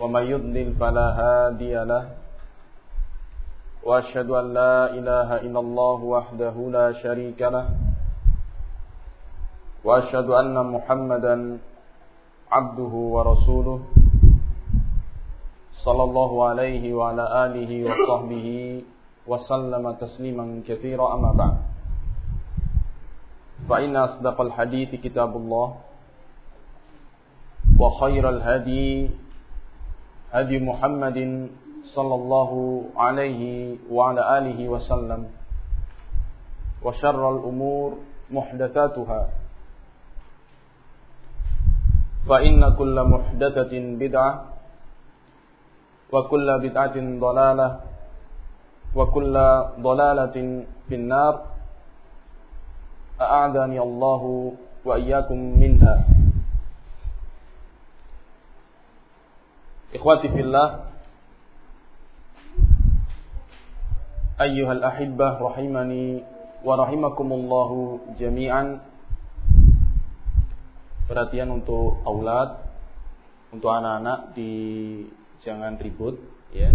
ومن يضلل فلا هادي له وأشهد أن لا إله إلا الله وحده لا شريك له وأشهد أن محمدا عبده ورسوله صلى الله عليه وعلى آله وصحبه وسلم تسليما كثيرا أما بعد. فإن أصدق الحديث كتاب الله وخير الهدي هدي محمد صلى الله عليه وعلى آله وسلم وشر الأمور محدثاتها. فإن كل محدثة بدعة وكل بدعة ضلالة وكل ضلالة في النار. أعاذني الله وإياكم منها. Ikhwati fillah. Ayyuhal ahibbah rahimani wa rahimakumullahu jami'an. Perhatian untuk aulad Untuk anak-anak di Jangan ribut ya.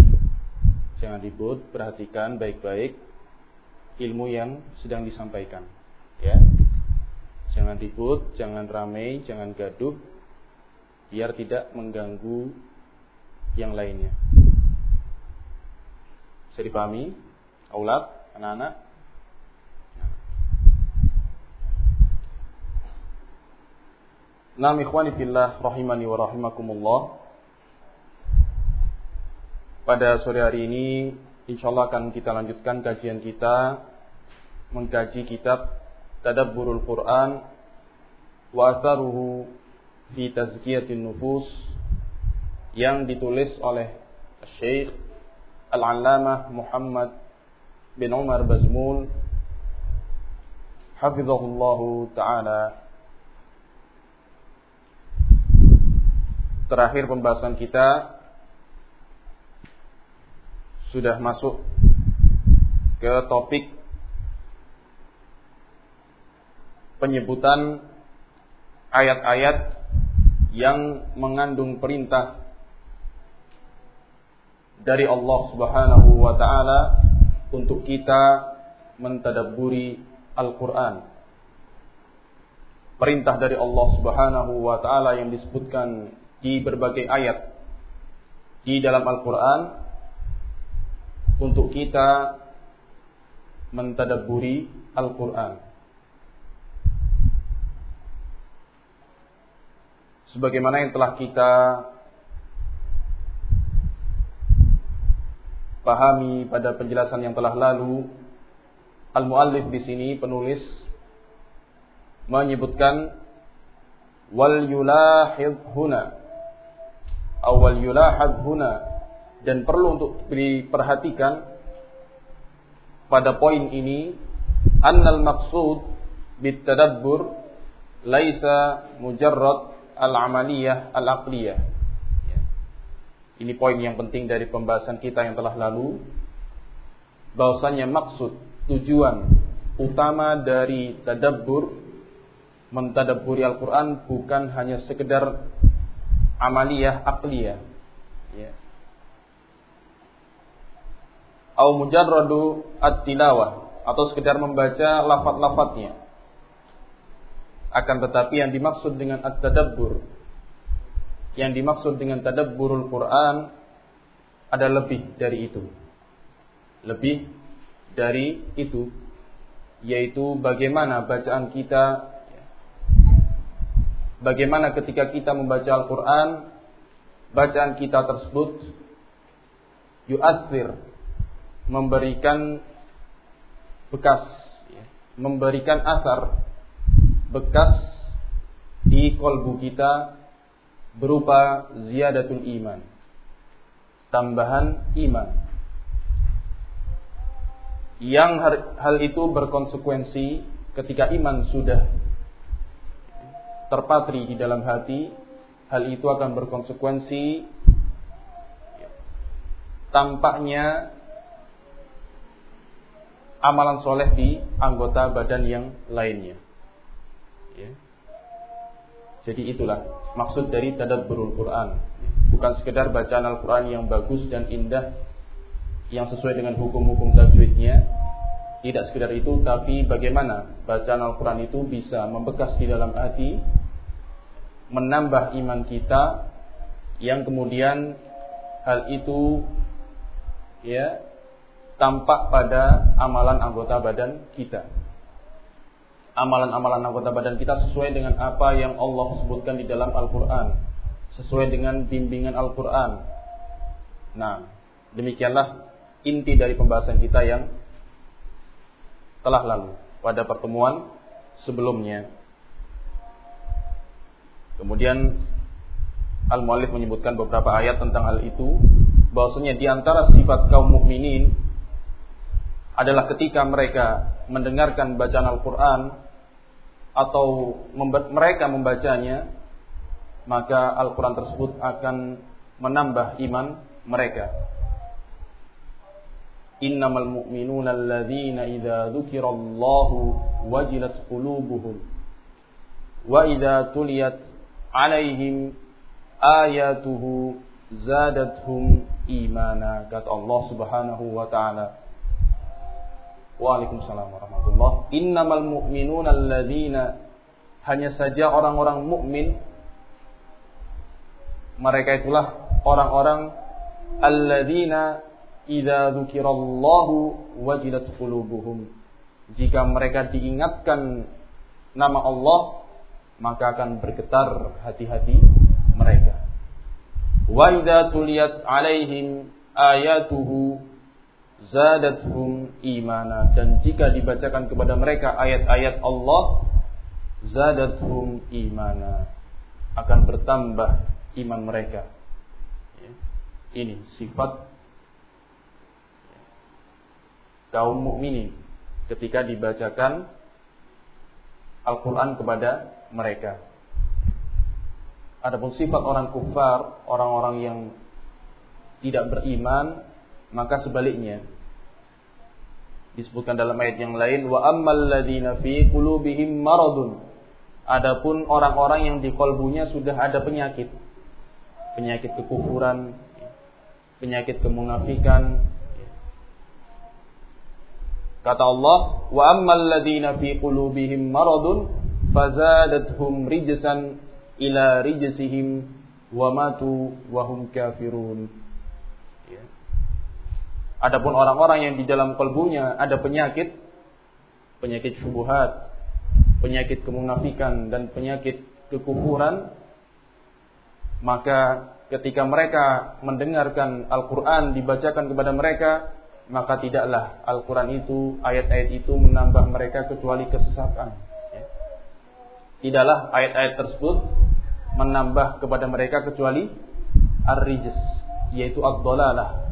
Jangan ribut, perhatikan baik-baik Ilmu yang sedang disampaikan Ya. Jangan ribut, jangan ramai, jangan gaduh Biar tidak mengganggu yang lainnya. Bisa dipahami? Aulad, anak-anak? Naam ikhwani fillah rahimani wa rahimakumullah. Pada sore hari ini insyaallah akan kita lanjutkan kajian kita mengkaji kitab Tadabburul Quran wa atharuhu fi tazkiyatin nufus yang ditulis oleh Syekh Al-Allamah Muhammad bin Umar Bazmul hafizahullahu taala. Terakhir pembahasan kita sudah masuk ke topik penyebutan ayat-ayat yang mengandung perintah dari Allah Subhanahu wa taala untuk kita mentadabburi Al-Qur'an. Perintah dari Allah Subhanahu wa taala yang disebutkan di berbagai ayat di dalam Al-Qur'an untuk kita mentadabburi Al-Qur'an. Sebagaimana yang telah kita pahami pada penjelasan yang telah lalu, al-muallif di sini penulis menyebutkan wal yulahid huna awal yulahad huna dan perlu untuk diperhatikan pada poin ini annal maqsud bitadabbur laisa mujarrad al-amaliyah al-aqliyah ini poin yang penting dari pembahasan kita yang telah lalu. Bahwasanya maksud, tujuan utama dari tadabbur mentadabburi Al-Qur'an bukan hanya sekedar amaliyah akliyah. Ya. Au mujarradu at-tilawah atau sekedar membaca lafaz-lafaznya. Akan tetapi yang dimaksud dengan at-tadabbur yang dimaksud dengan tadabburul Quran ada lebih dari itu. Lebih dari itu yaitu bagaimana bacaan kita bagaimana ketika kita membaca Al-Qur'an bacaan kita tersebut yu'athir memberikan bekas memberikan asar bekas di kolbu kita berupa ziyadatul iman. tambahan iman. Yang hal itu berkonsekuensi ketika iman sudah terpatri di dalam hati, hal itu akan berkonsekuensi tampaknya amalan soleh di anggota badan yang lainnya. Jadi itulah maksud dari tadabburul Quran. Bukan sekedar bacaan Al-Quran yang bagus dan indah yang sesuai dengan hukum-hukum tajwidnya. Tidak sekedar itu, tapi bagaimana bacaan Al-Quran itu bisa membekas di dalam hati, menambah iman kita, yang kemudian hal itu ya tampak pada amalan anggota badan kita. Amalan-amalan anggota badan kita sesuai dengan apa yang Allah sebutkan di dalam Al-Quran. Sesuai dengan bimbingan Al-Quran. Nah, demikianlah inti dari pembahasan kita yang telah lalu pada pertemuan sebelumnya. Kemudian Al-Muallif menyebutkan beberapa ayat tentang hal itu bahwasanya di antara sifat kaum mukminin adalah ketika mereka mendengarkan bacaan Al-Qur'an atau mereka membacanya maka Al-Qur'an tersebut akan menambah iman mereka. Innamal mu'minuna alladzina idza dzukirallahu wajilat qulubuhum wa idza tuliyat alaihim ayatuhu zadathum imana kata Allah Subhanahu wa taala Waalaikumsalam warahmatullah. Innamal mu'minuna alladzina hanya saja orang-orang mukmin mereka itulah orang-orang alladzina idza dzukirallahu wajilat qulubuhum. Jika mereka diingatkan nama Allah maka akan bergetar hati-hati mereka. Wa idza tuliyat alaihim ayatuhu zadathum imana dan jika dibacakan kepada mereka ayat-ayat Allah zadathum imana akan bertambah iman mereka. Ini sifat kaum mukminin ketika dibacakan Al-Quran kepada mereka. Adapun sifat orang kufar, orang-orang yang tidak beriman, maka sebaliknya. Disebutkan dalam ayat yang lain, wa ammal ladina fi qulubihim maradun. Adapun orang-orang yang di kalbunya sudah ada penyakit. Penyakit kekufuran, penyakit kemunafikan. Kata Allah, wa ammal ladina fi qulubihim maradun fazadathum rijsan ila rijsihim wa matu wa hum kafirun. Adapun orang-orang yang di dalam kalbunya ada penyakit, penyakit syubhat, penyakit kemunafikan dan penyakit kekufuran, maka ketika mereka mendengarkan Al-Quran dibacakan kepada mereka, maka tidaklah Al-Quran itu, ayat-ayat itu menambah mereka kecuali kesesatan. Ya. Tidaklah ayat-ayat tersebut menambah kepada mereka kecuali ar-rijs yaitu ad-dhalalah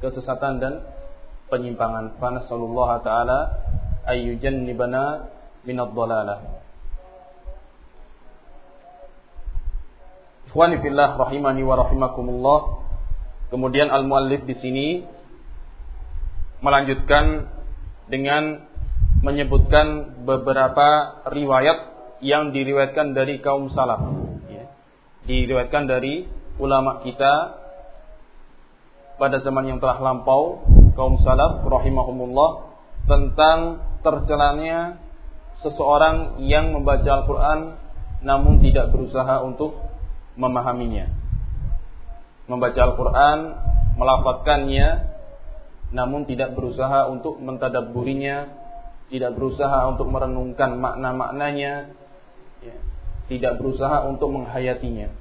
kesesatan dan penyimpangan. Fa nasallallahu taala ayyujannibana min ad-dhalalah. Ikhwani fillah rahimani wa rahimakumullah. Kemudian al-muallif di sini melanjutkan dengan menyebutkan beberapa riwayat yang diriwayatkan dari kaum salaf diriwayatkan dari ulama kita pada zaman yang telah lampau kaum salaf rahimahumullah tentang tercelanya seseorang yang membaca Al-Qur'an namun tidak berusaha untuk memahaminya. Membaca Al-Qur'an, melafatkannya namun tidak berusaha untuk mentadabburinya, tidak berusaha untuk merenungkan makna-maknanya, ya tidak berusaha untuk menghayatinya.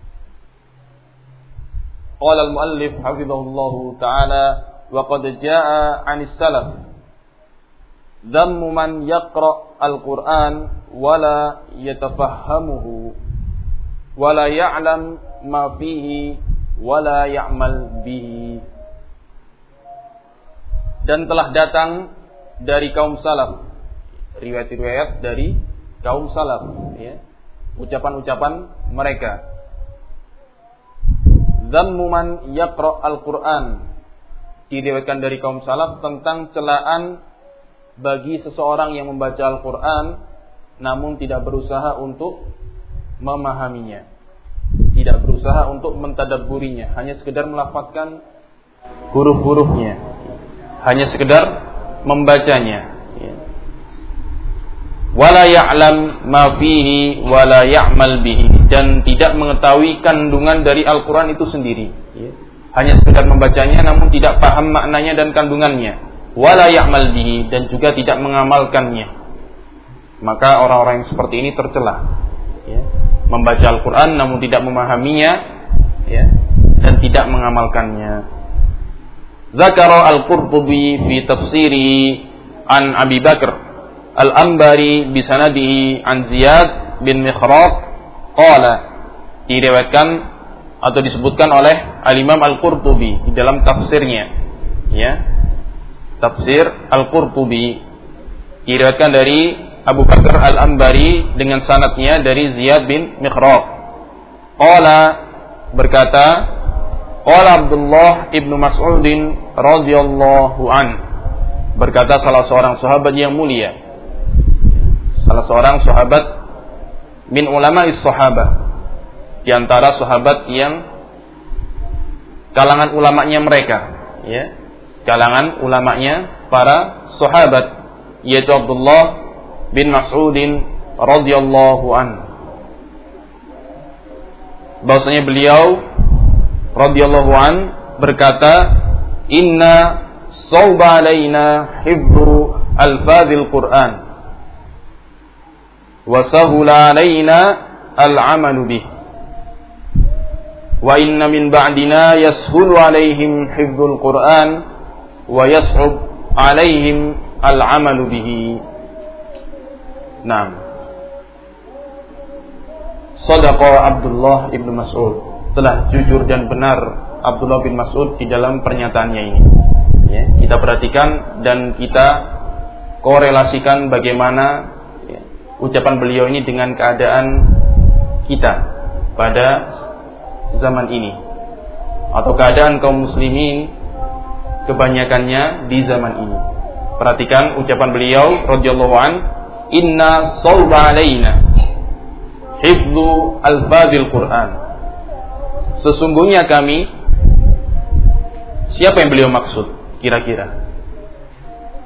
Qala al-muallif hafizahullah taala wa qad jaa 'anis salaf dhammu man yaqra al-Qur'an wa la yatafahhamuhu wa la ya'lam ma fihi ولا يعمل به dan telah datang dari kaum salaf riwayat-riwayat dari kaum salaf ya ucapan-ucapan mereka dzammu man yaqra al-Qur'an. Diriwayatkan dari kaum salaf tentang celaan bagi seseorang yang membaca Al-Qur'an namun tidak berusaha untuk memahaminya. Tidak berusaha untuk mentadabburinya hanya sekedar melafazkan huruf-hurufnya. Hanya sekedar membacanya wala ya'lam ma fihi wala ya'mal bihi. Dan tidak mengetahui kandungan dari Al-Qur'an itu sendiri. Hanya sekedar membacanya namun tidak paham maknanya dan kandungannya. Wala ya'mal bihi dan juga tidak mengamalkannya. Maka orang-orang yang seperti ini tercela. Ya. membaca Al-Qur'an namun tidak memahaminya. Ya, dan tidak mengamalkannya. Zakara Al-Qurtubi fi tafsiri an Abi Bakr Al-Ambari bisanadihi an Ziyad bin Mikhraq qala. Diriwayatkan atau disebutkan oleh Al-Imam Al-Qurtubi di dalam tafsirnya. Ya. Tafsir Al-Qurtubi. Diriwayatkan dari Abu Bakar Al-Ambari dengan sanatnya dari Ziyad bin Mikhraq qala berkata Qala Abdullah ibnu Mas'udin radhiyallahu an. Berkata salah seorang sahabat yang mulia salah seorang sahabat min ulama sahabah. Di antara sahabat yang kalangan ulamanya mereka ya. Kalangan ulamanya para sahabat yaitu Abdullah bin Mas'udin radhiyallahu an. Bahwasanya beliau radhiyallahu an berkata, "Inna sauba alaina hibbu al-fadhil Qur'an alaina al-amalu bih." Wa inna min ba'dina yashulu alaihim hifdzul Qur'an wa yas'ub alaihim al-amalu bihi. Naam. Sadaqa Abdullah ibn Mas'ud telah jujur dan benar Abdullah bin Mas'ud di dalam pernyataannya ini. Ya, kita perhatikan dan kita korelasikan bagaimana ucapan beliau ini dengan keadaan kita pada zaman ini atau keadaan kaum muslimin kebanyakannya di zaman ini. Perhatikan ucapan beliau radhiyallahu an, "Inna sawba alaina hifdzu al-fadil Qur'an." Sesungguhnya kami Siapa yang beliau maksud kira-kira?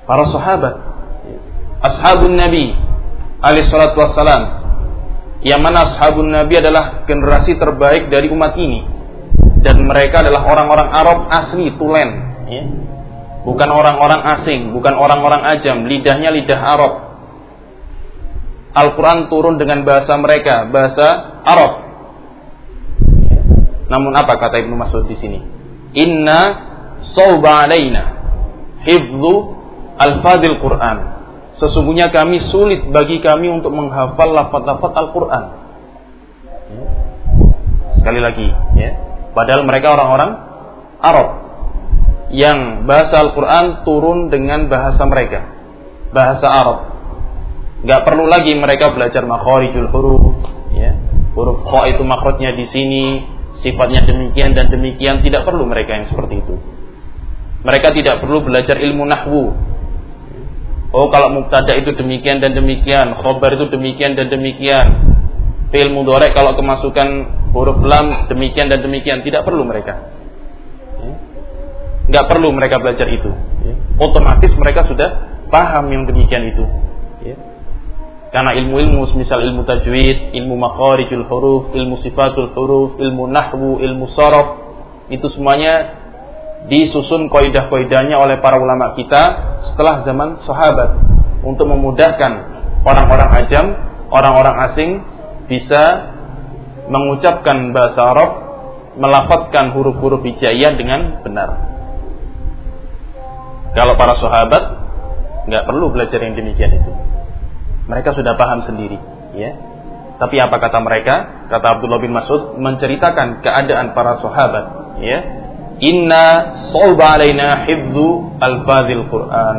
Para sahabat Ashabun Nabi alaihi salatu wassalam Yang mana ashabun Nabi adalah generasi terbaik dari umat ini Dan mereka adalah orang-orang Arab asli, tulen ya. Bukan orang-orang asing, bukan orang-orang ajam Lidahnya lidah Arab Al-Quran turun dengan bahasa mereka, bahasa Arab namun apa kata Ibnu Mas'ud di sini? Inna sauba alaina hifdzu al-fadil Quran. Sesungguhnya kami sulit bagi kami untuk menghafal lafaz-lafaz Al-Qur'an. Sekali lagi, ya. Padahal mereka orang-orang Arab yang bahasa Al-Quran turun dengan bahasa mereka, bahasa Arab. Gak perlu lagi mereka belajar makhorijul huruf, ya. Huruf kho itu makrotnya di sini, sifatnya demikian dan demikian tidak perlu mereka yang seperti itu. Mereka tidak perlu belajar ilmu nahwu. Oh kalau mubtada itu demikian dan demikian, khobar itu demikian dan demikian. Fi'il mudhari kalau kemasukan huruf lam demikian dan demikian tidak perlu mereka. Enggak perlu mereka belajar itu. Otomatis mereka sudah paham yang demikian itu. Karena ilmu-ilmu misal ilmu tajwid, ilmu makharijul huruf, ilmu sifatul huruf, ilmu nahwu, ilmu sorof itu semuanya disusun kaidah-kaidahnya oleh para ulama kita setelah zaman sahabat untuk memudahkan orang-orang ajam, orang-orang asing bisa mengucapkan bahasa Arab, melafazkan huruf-huruf hijaiyah dengan benar. Kalau para sahabat nggak perlu belajar yang demikian itu. Mereka sudah paham sendiri, ya. Tapi apa kata mereka? Kata Abdullah bin Mas'ud menceritakan keadaan para sahabat ya inna sawba alaina hifdzu al-fadhil Quran.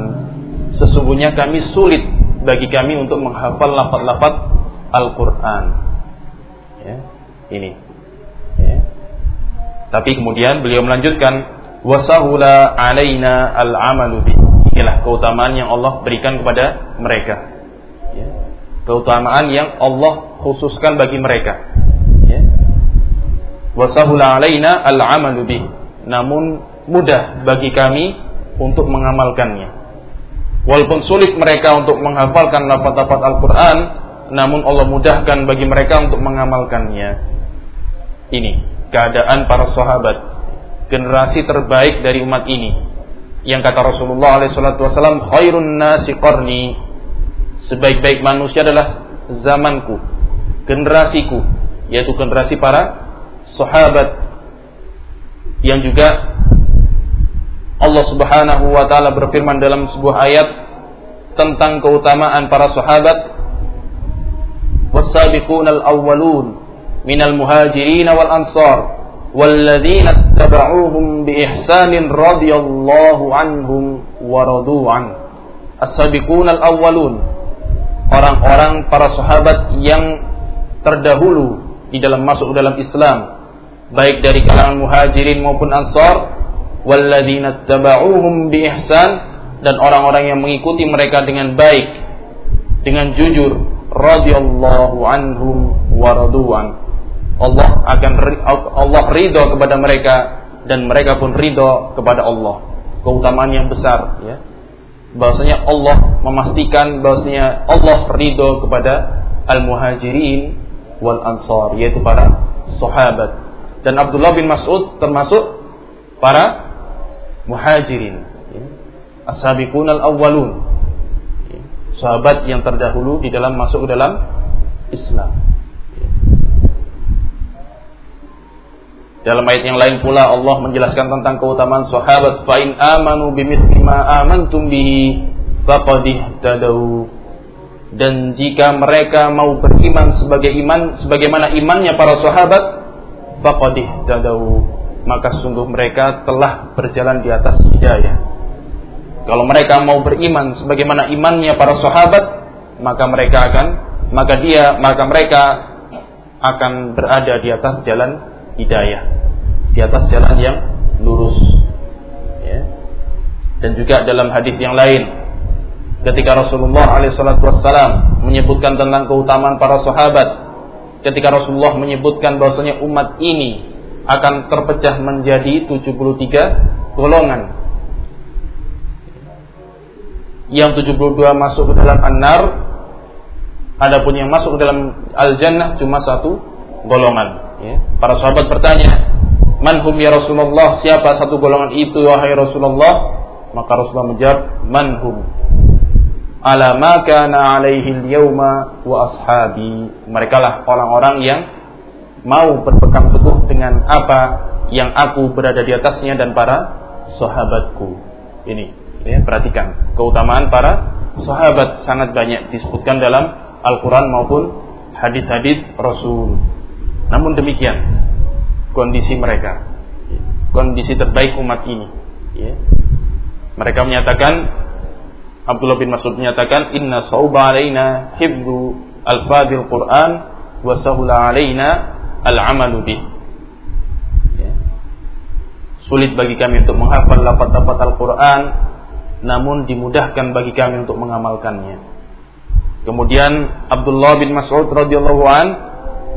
Sesungguhnya kami sulit bagi kami untuk menghafal lafaz-lafaz Al-Qur'an. Ya ini. Ya. tapi kemudian beliau melanjutkan wasahula alaina al-amalu bi. Inilah keutamaan yang Allah berikan kepada mereka. Ya. keutamaan yang Allah khususkan bagi mereka. Ya. wasahula alaina al-amalu bi namun mudah bagi kami untuk mengamalkannya Walaupun sulit mereka untuk menghafalkan lafaz-lafaz Al-Quran, namun Allah mudahkan bagi mereka untuk mengamalkannya. Ini keadaan para sahabat, generasi terbaik dari umat ini. Yang kata Rasulullah SAW, khairun nasi qarni, sebaik-baik manusia adalah zamanku, generasiku, yaitu generasi para sahabat yang juga Allah Subhanahu wa taala berfirman dalam sebuah ayat tentang keutamaan para sahabat was-sabiqun al-awwalun minal muhajirin wal ansar والذين اتبعوهم بإحسان رضي الله عنهم ورضوا عنه السابقون الأولون orang-orang para sahabat yang terdahulu di dalam masuk dalam Islam baik dari kalangan muhajirin maupun ansar walladzina tabauhum bi ihsan dan orang-orang yang mengikuti mereka dengan baik dengan jujur radhiyallahu anhum wa radu'an. Allah akan Allah ridho kepada mereka dan mereka pun ridho kepada Allah. Keutamaan yang besar ya. Bahwasanya Allah memastikan bahwasanya Allah ridho kepada al-muhajirin wal ansar yaitu para sahabat dan Abdullah bin Mas'ud termasuk para muhajirin. As-sabiqun al-awwalun. Sahabat yang terdahulu di dalam masuk ke dalam Islam. Dalam ayat yang lain pula Allah menjelaskan tentang keutamaan sahabat. Fa in amanu bimithli ma amantum bihi faqad dan jika mereka mau beriman sebagai iman sebagaimana imannya para sahabat faqad ihtadaw maka sungguh mereka telah berjalan di atas hidayah. Kalau mereka mau beriman sebagaimana imannya para sahabat, maka mereka akan maka dia maka mereka akan berada di atas jalan hidayah, di atas jalan yang lurus. Ya. Dan juga dalam hadis yang lain, ketika Rasulullah SAW menyebutkan tentang keutamaan para sahabat, ketika Rasulullah menyebutkan bahwasanya umat ini akan terpecah menjadi 73 golongan. Yang 72 masuk ke dalam an-nar, adapun yang masuk ke dalam al-jannah cuma satu golongan. Ya. Para sahabat bertanya, Manhum ya Rasulullah, siapa satu golongan itu wahai Rasulullah? Maka Rasulullah menjawab, Manhum ala ma kana alaihi al-yawma wa ashabi. Mereka lah orang-orang yang mau berpegang teguh dengan apa yang aku berada di atasnya dan para sahabatku. Ini, ya, perhatikan keutamaan para sahabat sangat banyak disebutkan dalam Al-Quran maupun hadis-hadis Rasul. Namun demikian kondisi mereka, kondisi terbaik umat ini. Ya. Mereka menyatakan Abdullah bin Mas'ud menyatakan inna sauba alaina hibdu al-fadil Quran wa sahula alaina al-amalu bih. Ya. Sulit bagi kami untuk menghafal lafaz-lafaz Al-Qur'an namun dimudahkan bagi kami untuk mengamalkannya. Kemudian Abdullah bin Mas'ud radhiyallahu an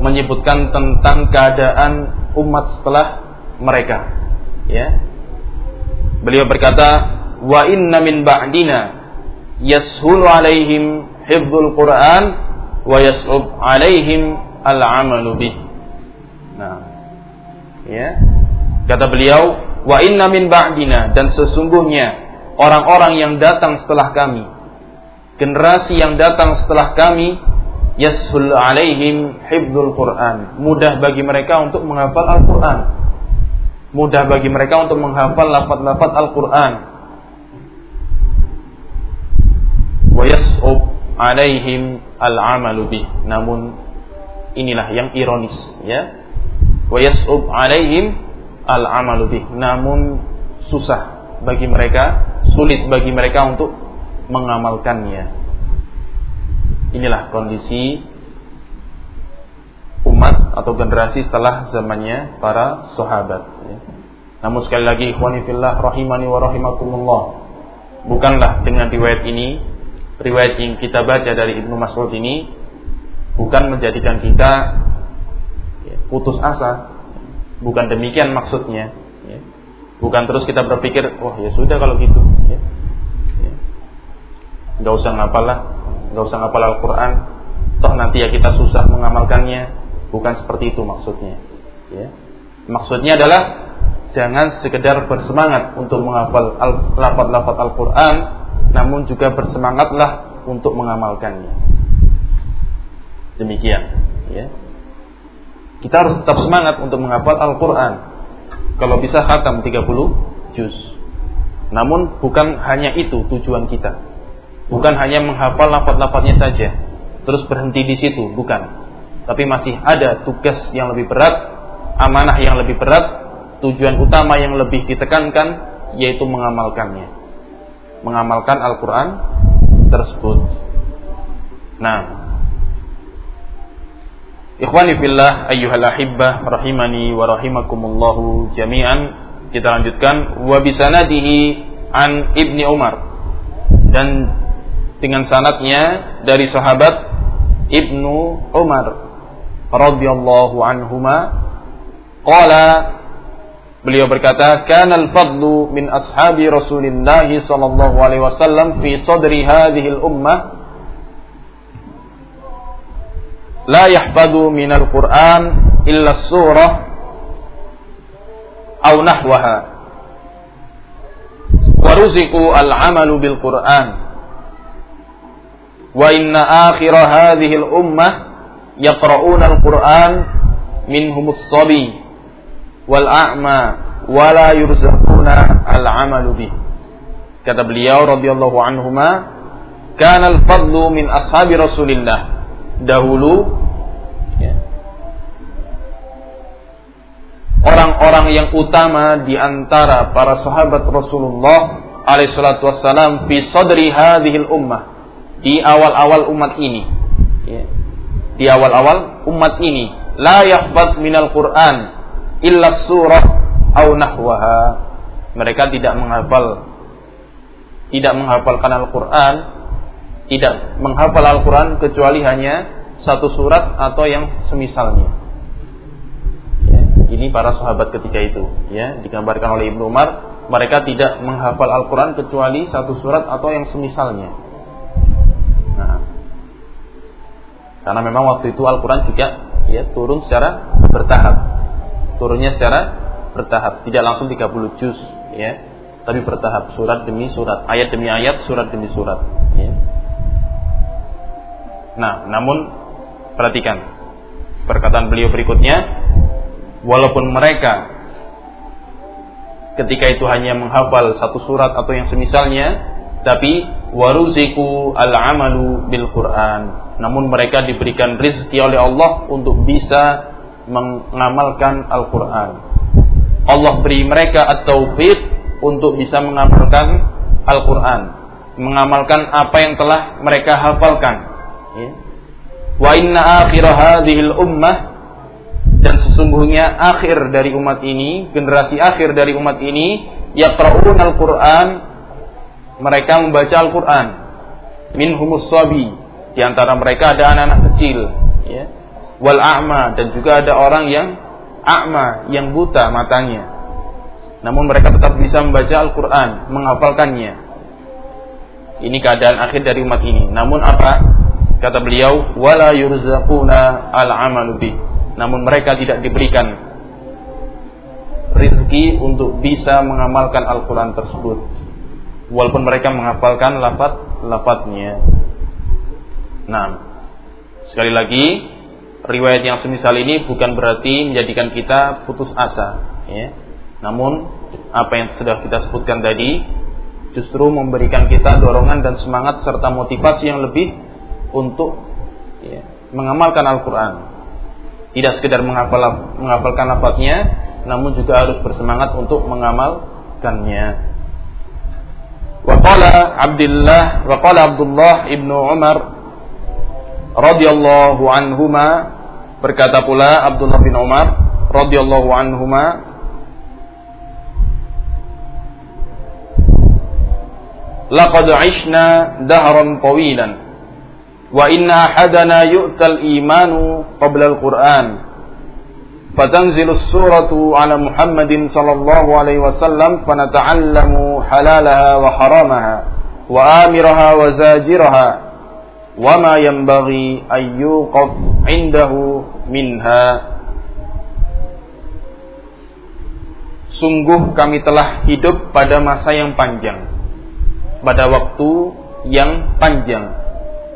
menyebutkan tentang keadaan umat setelah mereka. Ya. Beliau berkata, "Wa inna min ba'dina yashulu alaihim hifdzul Qur'an wa yas'ub alaihim al-amalu bih." Nah, ya. Kata beliau, wa inna min ba'dina dan sesungguhnya orang-orang yang datang setelah kami, generasi yang datang setelah kami, yashul alaihim hibdul Quran. Mudah bagi mereka untuk menghafal Al-Quran. Mudah bagi mereka untuk menghafal lafaz-lafaz Al-Quran. Wa yas'ub alaihim al-amalu bih. Namun inilah yang ironis, ya wa yas'ub alaihim al-amalu bih. Namun susah bagi mereka, sulit bagi mereka untuk mengamalkannya. Inilah kondisi umat atau generasi setelah zamannya para sahabat. Ya. Namun sekali lagi ikhwanifillah rahimani wa rahimakumullah. Bukanlah dengan riwayat ini, riwayat yang kita baca dari Ibnu Mas'ud ini bukan menjadikan kita ya, putus asa. Bukan demikian maksudnya. Ya. Bukan terus kita berpikir, wah ya sudah kalau gitu. Ya. Ya. Gak usah ngapal lah, gak usah ngapal Al-Quran. Toh nanti ya kita susah mengamalkannya Bukan seperti itu maksudnya. Ya. Maksudnya adalah jangan sekedar bersemangat untuk menghafal lafaz-lafaz Al-Qur'an, namun juga bersemangatlah untuk mengamalkannya. Demikian, ya. Kita harus tetap semangat untuk menghafal Al-Qur'an. Kalau bisa khatam 30 juz. Namun bukan hanya itu tujuan kita. Bukan hanya menghafal lafaz-lafaznya saja, terus berhenti di situ, bukan tapi masih ada tugas yang lebih berat, amanah yang lebih berat, tujuan utama yang lebih ditekankan yaitu mengamalkannya. Mengamalkan Al-Qur'an tersebut. Nah, Ikhwani fillah ayyuhal ahibbah rahimani wa rahimakumullahu jami'an. Kita lanjutkan wa bisanadihi an Ibni Umar dan dengan sanatnya dari sahabat Ibnu Umar radhiyallahu anhuma qala beliau berkata kana al-fadlu min ashabi Rasulillah sallallahu alaihi wasallam fi sadri hadhihi al-ummah la yahfadu min al-Qur'an illa surah aw nahwaha. Wa ruziqu al-amalu bil Qur'an wa inna akhir hadhihi al-ummah yaqra'una al-Qur'an minhumus sabi wal a'ma wala yurzaquna al-amalu bih. Kata beliau radhiyallahu anhuma, kana al-fadlu min ashabi Rasulillah. Dahulu ya, orang-orang yang utama di antara para sahabat Rasulullah alaihi salatu wassalam fi sadri hadhil ummah di awal-awal umat ini ya di awal-awal umat ini la yahfaz minal Quran illa surah au nahwaha. Mereka tidak menghafal tidak menghafalkan Al-Quran tidak menghafal Al-Quran kecuali hanya satu surat atau yang semisalnya. Ya, ini para sahabat ketika itu ya digambarkan oleh Ibnu Umar mereka tidak menghafal Al-Quran kecuali satu surat atau yang semisalnya. Nah karena memang waktu itu Al-Quran juga ya turun secara bertahap. Turunnya secara bertahap, tidak langsung 30 juz ya, tapi bertahap surat demi surat, ayat demi ayat, surat demi surat ya. Nah, namun perhatikan. Perkataan beliau berikutnya walaupun mereka ketika itu hanya menghafal satu surat atau yang semisalnya tapi waruziku al-amalu bil Quran namun mereka diberikan rizki oleh Allah untuk bisa mengamalkan Al-Quran. Allah beri mereka at-taufiq untuk bisa mengamalkan Al-Quran, mengamalkan apa yang telah mereka hafalkan. Ya. Wa inna akhir hadhil ummah dan sesungguhnya akhir dari umat ini, generasi akhir dari umat ini, yaqra'un Al-Quran, mereka membaca Al-Quran. Minhumus sabi, di antara mereka ada anak-anak kecil, ya. Wal a'ma dan juga ada orang yang a'ma, yang buta matanya. Namun mereka tetap bisa membaca Al-Qur'an, menghafalkannya. Ini keadaan akhir dari umat ini. Namun apa? Kata beliau, wala yurzaquna al-amalu bi. Namun mereka tidak diberikan rizki untuk bisa mengamalkan Al-Quran tersebut. Walaupun mereka menghafalkan lafat-lafatnya. Nah, sekali lagi riwayat yang semisal ini bukan berarti menjadikan kita putus asa, ya. Namun apa yang sudah kita sebutkan tadi justru memberikan kita dorongan dan semangat serta motivasi yang lebih untuk ya, mengamalkan Al-Quran. Tidak sekedar menghafal, menghafalkan lafadznya, namun juga harus bersemangat untuk mengamalkannya. Waqala Abdullah waqala Abdullah ibnu Umar radhiyallahu berkata pula Abdullah bin Umar radhiyallahu anhuma Laqad 'ishna dahran tawilan wa inna ahadana yu'tal imanu qabla al-Qur'an فتنزل السورة على محمد صلى الله عليه وسلم فنتعلم حلالها وحرامها وآمرها وزاجرها وما ينبغي أن يوقف عنده منها Sungguh kami telah hidup pada masa yang panjang Pada waktu yang panjang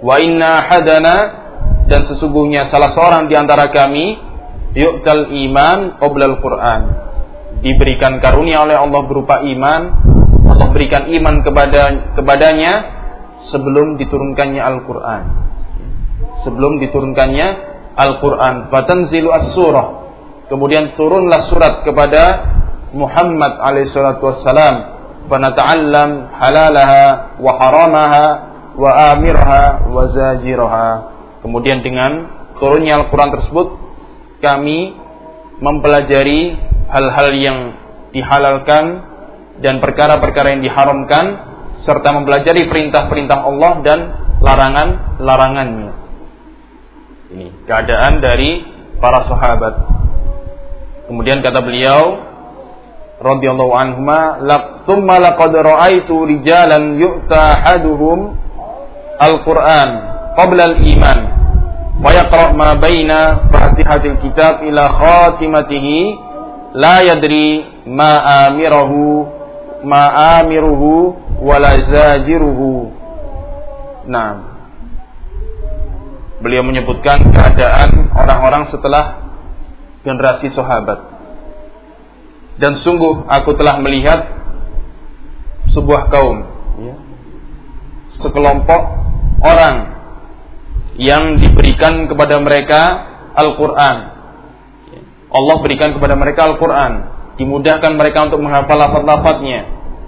Wa inna hadana Dan sesungguhnya salah seorang di antara kami yu'tal iman qoblal Quran. Diberikan karunia oleh Allah berupa iman, Allah berikan iman kepada kepadanya sebelum diturunkannya Al-Qur'an. Sebelum diturunkannya Al-Qur'an, fatanzilu as-surah. Kemudian turunlah surat kepada Muhammad alaihissalatu wassalam, fanata'allam halalaha wa haramaha wa amirha wa zajiraha. Kemudian dengan turunnya Al-Quran tersebut kami mempelajari hal-hal yang dihalalkan dan perkara-perkara yang diharamkan serta mempelajari perintah-perintah Allah dan larangan-larangannya. Ini keadaan dari para sahabat. Kemudian kata beliau radhiyallahu anhuma laq thumma laqad ra'aitu rijalan yu'ta ahaduhum al-Qur'an qabla al-iman wa yaqra' ma baina fatihatil kitab ila khatimatihi la yadri ma amirahu ma amiruhu wala zajiruhu. Nah, beliau menyebutkan keadaan orang-orang setelah generasi sahabat. Dan sungguh aku telah melihat sebuah kaum, ya, sekelompok orang yang diberikan kepada mereka Al-Quran. Allah berikan kepada mereka Al-Quran, dimudahkan mereka untuk menghafal lafad-lafadnya.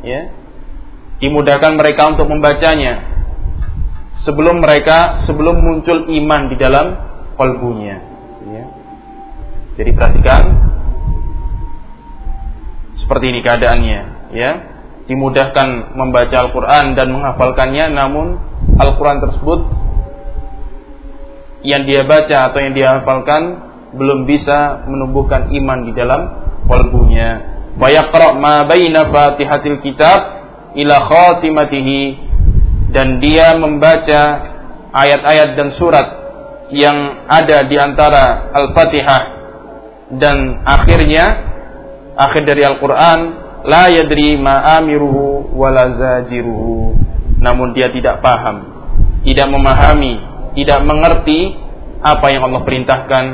Ya. Dimudahkan mereka untuk membacanya. Sebelum mereka, sebelum muncul iman di dalam kalbunya. Ya. Jadi perhatikan. Seperti ini keadaannya. Ya. Dimudahkan membaca Al-Quran dan menghafalkannya. Namun Al-Quran tersebut yang dia baca atau yang dia hafalkan belum bisa menumbuhkan iman di dalam kalbunya. Wa ma baina Fatihatil kitab ila khatimatihi dan dia membaca ayat-ayat dan surat yang ada di antara Al-Fatihah. Dan akhirnya akhir dari Al-Qur'an la yadri ma amiruhu wala zajiruhu. Namun dia tidak paham tidak memahami tidak mengerti apa yang Allah perintahkan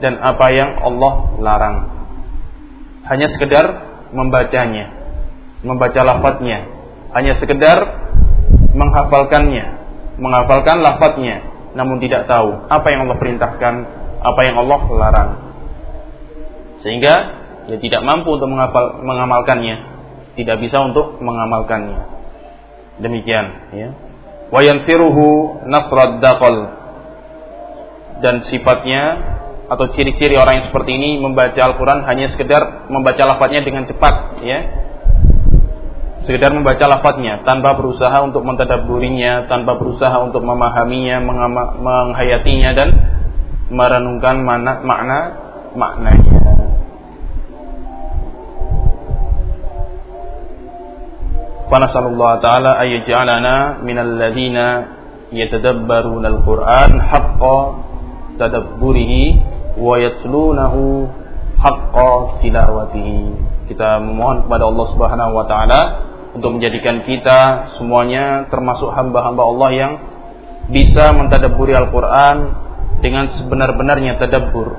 dan apa yang Allah larang. Hanya sekedar membacanya, membaca lafadznya, hanya sekedar menghafalkannya, menghafalkan lafadznya, namun tidak tahu apa yang Allah perintahkan, apa yang Allah larang. Sehingga ya tidak mampu untuk menghafal, mengamalkannya, tidak bisa untuk mengamalkannya. Demikian, ya wa yanfiruhu nafrad daqal dan sifatnya atau ciri-ciri orang yang seperti ini membaca Al-Quran hanya sekedar membaca lafadznya dengan cepat ya sekedar membaca lafadznya tanpa berusaha untuk mentadaburinya, tanpa berusaha untuk memahaminya, menghayatinya dan merenungkan makna makna maknanya. Fanasallallahu taala ayyaj'alana minal ladzina yatadabbaruna al-Qur'an haqqa tadabburihi wa yatlunahu haqqa tilawatihi. Kita memohon kepada Allah Subhanahu wa taala untuk menjadikan kita semuanya termasuk hamba-hamba Allah yang bisa mentadabburi Al-Qur'an dengan sebenar-benarnya tadabbur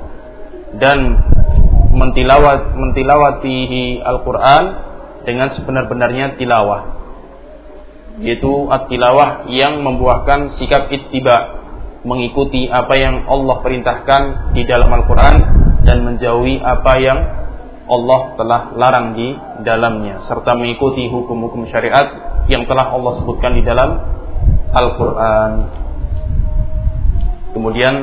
dan mentilawat mentilawatihi Al-Qur'an dengan sebenar-benarnya tilawah yaitu at-tilawah yang membuahkan sikap ittiba mengikuti apa yang Allah perintahkan di dalam Al-Qur'an dan menjauhi apa yang Allah telah larang di dalamnya serta mengikuti hukum-hukum syariat yang telah Allah sebutkan di dalam Al-Qur'an. Kemudian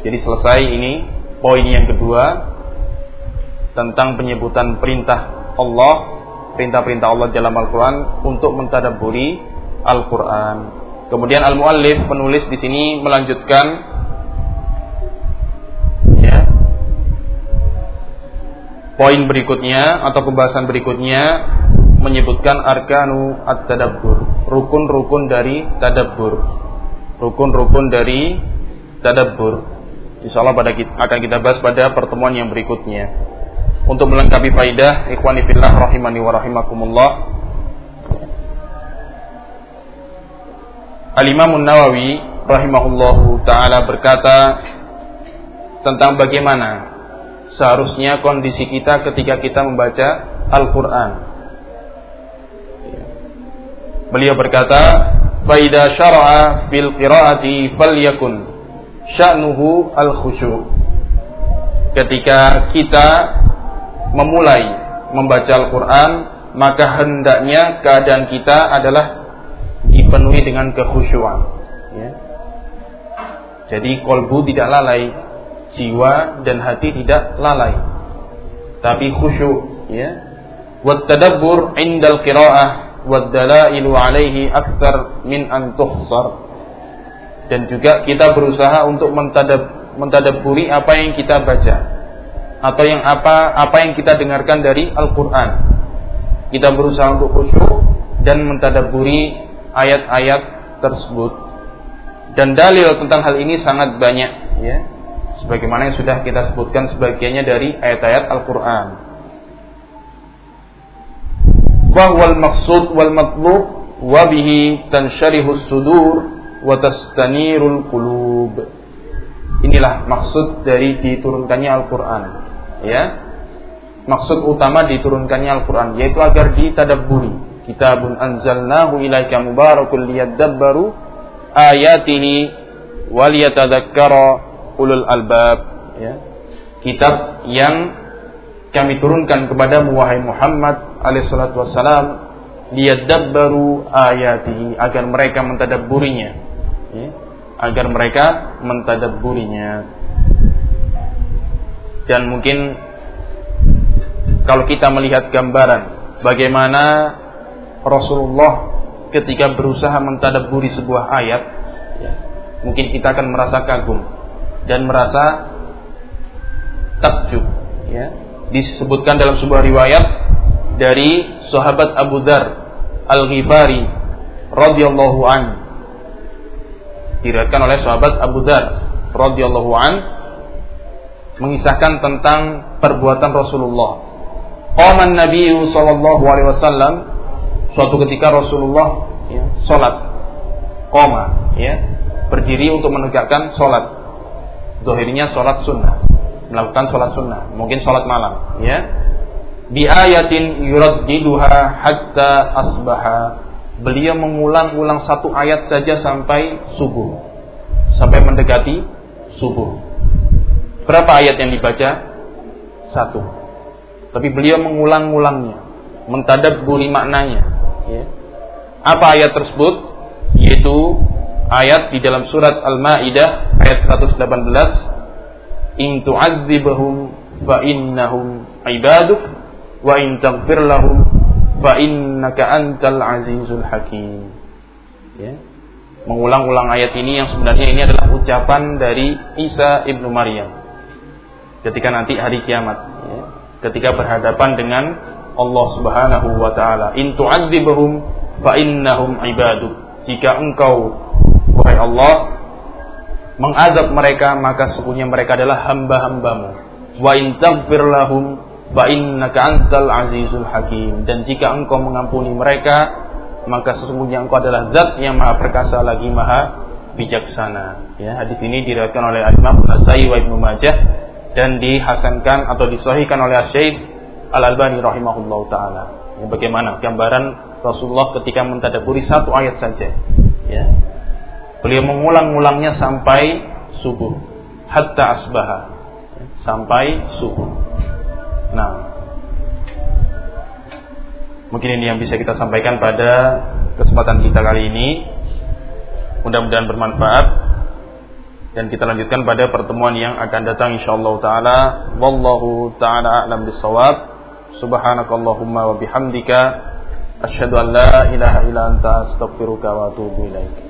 jadi selesai ini poin yang kedua tentang penyebutan perintah Allah, perintah-perintah Allah dalam Al-Qur'an untuk mentadaburi Al-Qur'an. Kemudian al-muallif penulis di sini melanjutkan poin berikutnya atau pembahasan berikutnya menyebutkan arkanu at-tadabbur, rukun-rukun dari tadabbur. Rukun-rukun dari tadabbur. Insyaallah pada kita, akan kita bahas pada pertemuan yang berikutnya. Untuk melengkapi faidah ikhwani fillah rahimani wa rahimakumullah Al-Imam nawawi rahimahullahu taala berkata tentang bagaimana seharusnya kondisi kita ketika kita membaca Al-Qur'an. Beliau berkata, "Faida syara'a fil qira'ati falyakun sya'nuhu al-khusyu'." Ketika kita memulai membaca Al-Qur'an, maka hendaknya keadaan kita adalah dipenuhi dengan kekhusyuan. Ya. Jadi kolbu tidak lalai, jiwa dan hati tidak lalai, tapi khusyuk. Ya. Wat tadabbur indal qiraah wad dalailu alaihi akthar min an tuhsar. Dan juga kita berusaha untuk mentadab, mentadabburi apa yang kita baca atau yang apa apa yang kita dengarkan dari Al-Qur'an. Kita berusaha untuk khusyuk dan mentadabburi ayat-ayat tersebut dan dalil tentang hal ini sangat banyak ya sebagaimana yang sudah kita sebutkan sebagiannya dari ayat-ayat Al-Qur'an. Wal maksud wal matlub wa bihi sudur wa tastanirul qulub. Inilah maksud dari diturunkannya Al-Qur'an ya. Maksud utama diturunkannya Al-Qur'an yaitu agar ditadabburi. Kitabun anzalnahu ilaika mubarakul liyadabbaru ayatihi waliyatadzakkara ulul albab ya kitab yang kami turunkan kepadamu wahai Muhammad alaihi salatu wassalam liyadabbaru ayatihi agar mereka mentadabburinya ya, agar mereka mentadabburinya. Dan mungkin kalau kita melihat gambaran bagaimana Rasulullah ketika berusaha mentadaburi sebuah ayat ya, mungkin kita akan merasa kagum dan merasa takjub. Ya. Disebutkan dalam sebuah riwayat dari sahabat Abu Dar Al-Ghifari radhiyallahu an. Diriwayatkan oleh sahabat Abu Dar radhiyallahu an mengisahkan tentang perbuatan Rasulullah. Qama Nabi sallallahu alaihi wasallam suatu ketika Rasulullah ya, sholat. Koma ya berdiri untuk menegakkan sholat dohirnya sholat sunnah. Melakukan sholat sunnah. Mungkin sholat malam ya. Bi ayatin yuraddiduha hatta asbaha. Beliau mengulang-ulang satu ayat saja sampai subuh. Sampai mendekati subuh. Berapa ayat yang dibaca? Satu. Tapi beliau mengulang-ulangnya. Mentadabburi maknanya Ya. Apa ayat tersebut? Yaitu ayat di dalam surat Al-Maidah ayat 118 In tu'adzibhum fa innahum ibaduk wa in taghfir lahum fa innaka antal azizul hakim. Ya. Mengulang-ulang ayat ini yang sebenarnya ini adalah ucapan dari Isa ibnu Maryam ketika nanti hari kiamat ya. ketika berhadapan dengan Allah Subhanahu wa taala. In tu'adzibhum fa innahum ibaduk. Jika engkau wahai Allah mengazab mereka maka sesungguhnya mereka adalah hamba-hambamu. Wa in lahum fa innaka antal azizul hakim. Dan jika engkau mengampuni mereka maka sesungguhnya engkau adalah zat yang maha perkasa lagi maha bijaksana. Ya, hadis ini diriwayatkan oleh Imam Nasai wa Ibnu Majah dan dihasankan atau disahihkan oleh Syekh Al-Albani rahimahullah taala. Ya, bagaimana gambaran Rasulullah ketika mentadaburi satu ayat saja. Ya. Beliau mengulang-ulangnya sampai subuh, hatta asbaha, sampai subuh. Nah, mungkin ini yang bisa kita sampaikan pada kesempatan kita kali ini. Mudah-mudahan bermanfaat. Dan kita lanjutkan pada pertemuan yang akan datang insyaallah taala. Wallahu taala a'lam bisawab subhanakallahumma wa bihamdika. Asyhadu an la ilaha illa anta astaghfiruka wa atubu ilaik